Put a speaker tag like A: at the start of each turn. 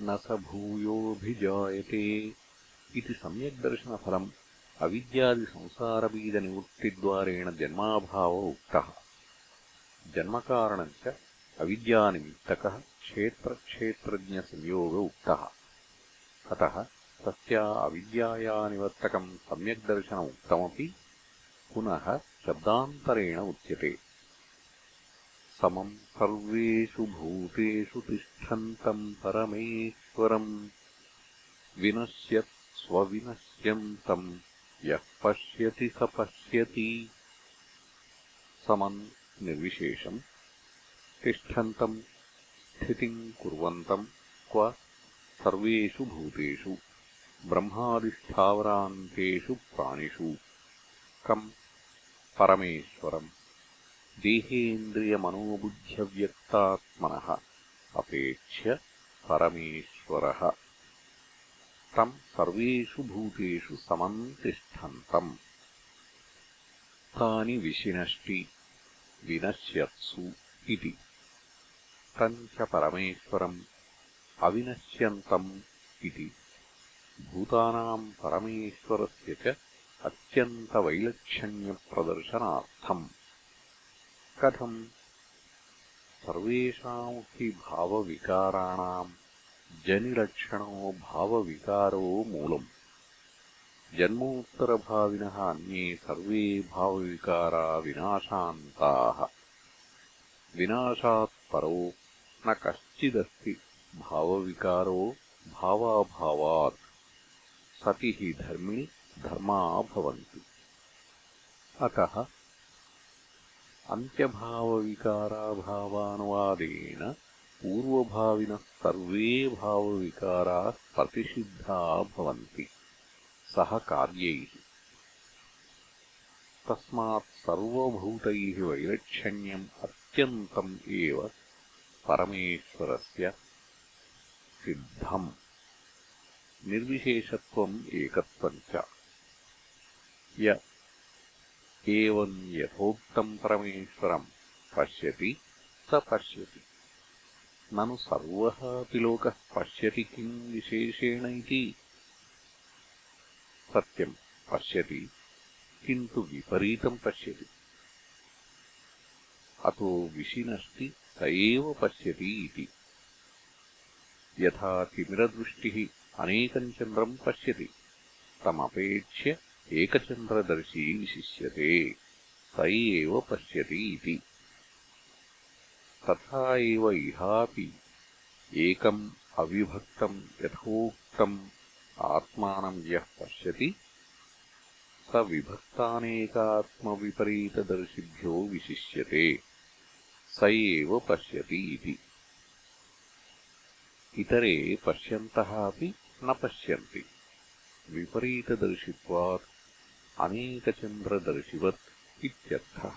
A: न स भूयोऽभिजायते इति सम्यग्दर्शनफलम् अविद्यादिसंसारबीजनिवृत्तिद्वारेण जन्माभाव उक्तः। जन्मकारणम् च अविद्यानिमित्तकः क्षेत्रक्षेत्रज्ञसंयोग उक्तः। अतः तस्या अविद्याया निवर्तकम् सम्यग्दर्शनमुक्तमपि पुनः शब्दान्तरेण उच्यते समम् सर्वेषु भूतेषु तिष्ठन्तम् परमेश्वरम्। विनश्यत् स्वविनश्यन्तम् यः पश्यति स पश्यति। समम् निर्विशेषम्। तिष्ठन्तम् स्थितिम् कुर्वन्तम् क्व? सर्वेषु भूतेषु ब्रह्मादिस्थावरान्तेषु प्राणिषु। कम्? परमेश्वरम् देहेन्द्रियमनोबुद्ध्यव्यक्तात्मनः अपेक्ष्य परमेश्वरः तम् सर्वेषु भूतेषु समम् तिष्ठन्तम् तानि विशिनष्टि विनश्यत्सु इति तम् च परमेश्वरम् अविनश्यन्तम् इति भूतानाम् परमेश्वरस्य च अत्यन्तवैलक्षण्यप्रदर्शनार्थम् कथम्? सर्वेषाम् हि भावविकाराणाम् जनिलक्षणो भावविकारो मूलम्। जन्मोत्तरभाविनः अन्ये सर्वे भावविकारा विनाशान्ताः विनाशात् परो न कश्चिदस्ति भावविकारो भावाभावात्। सति हि धर्मिणि धर्मा भवन्ति। अतः अन्त्यभावविकाराभावानुवादेन पूर्वभाविनः सर्वे भावविकाराः प्रतिषिद्धा भवन्ति। सह कार्यैः। तस्मात् सर्वभूतैः वैलक्षण्यम् अत्यन्तम् एव परमेश्वरस्य सिद्धम्। निर्विशेषत्वम् एकत्वम् च। य एवम् यथोक्तम् परमेश्वरम् पश्यति स पश्यति। ननु सर्वः अपि लोकः पश्यति किम् विशेषेण इति। सत्यम् पश्यति किन्तु विपरीतम् पश्यति। अतो विशिनष्टि स एव पश्यति इति। यथा तिमिरदृष्टिः अनेकम् चन्द्रम् पश्यति तमपेक्ष्य एकचन्द्रदर्शी विशिष्यते स एव पश्यति इति। तथा एव इहापि एकम् अविभक्तम् यथोक्तम् आत्मानम् यः पश्यति स विभक्तानेकात्मविपरीतदर्शिभ्यो विशिष्यते स एव पश्यति इति। इतरे पश्यन्तः अपि न पश्यन्ति। विपरीतदर्शित्वात् अनेकचन्द्रदर्शिवत् इत्यर्थः